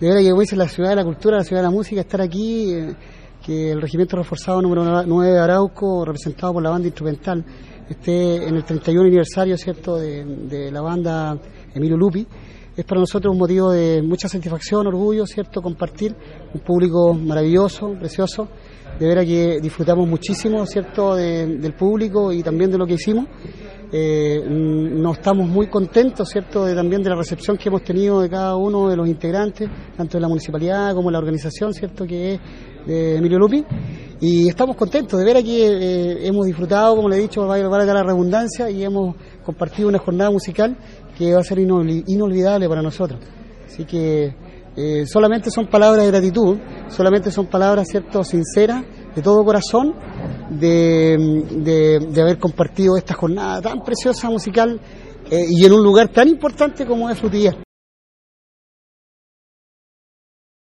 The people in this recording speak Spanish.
de verdad que como dice la ciudad de la cultura, la ciudad de la música, estar aquí, eh, que el regimiento reforzado número 9 de Arauco, representado por la banda instrumental, esté en el 31 aniversario, ¿cierto?, de, de la banda Emilio Lupi, es para nosotros un motivo de mucha satisfacción, orgullo, ¿cierto?, compartir un público maravilloso, precioso, de veras que disfrutamos muchísimo, ¿cierto?, de- del público y también de lo que hicimos. Eh, nos estamos muy contentos, ¿cierto?, de, también de la recepción que hemos tenido de cada uno de los integrantes, tanto de la municipalidad como de la organización, ¿cierto?, que es de Emilio Lupi. Y estamos contentos, de veras que eh, hemos disfrutado, como le he dicho, valga valga la redundancia, y hemos compartido una jornada musical que va a ser inolvi- inolvidable para nosotros. Así que eh, solamente son palabras de gratitud, solamente son palabras, ¿cierto?, sinceras, de todo corazón, de, de- de haber compartido esta jornada tan preciosa musical eh, y en un lugar tan importante como es Frutillar.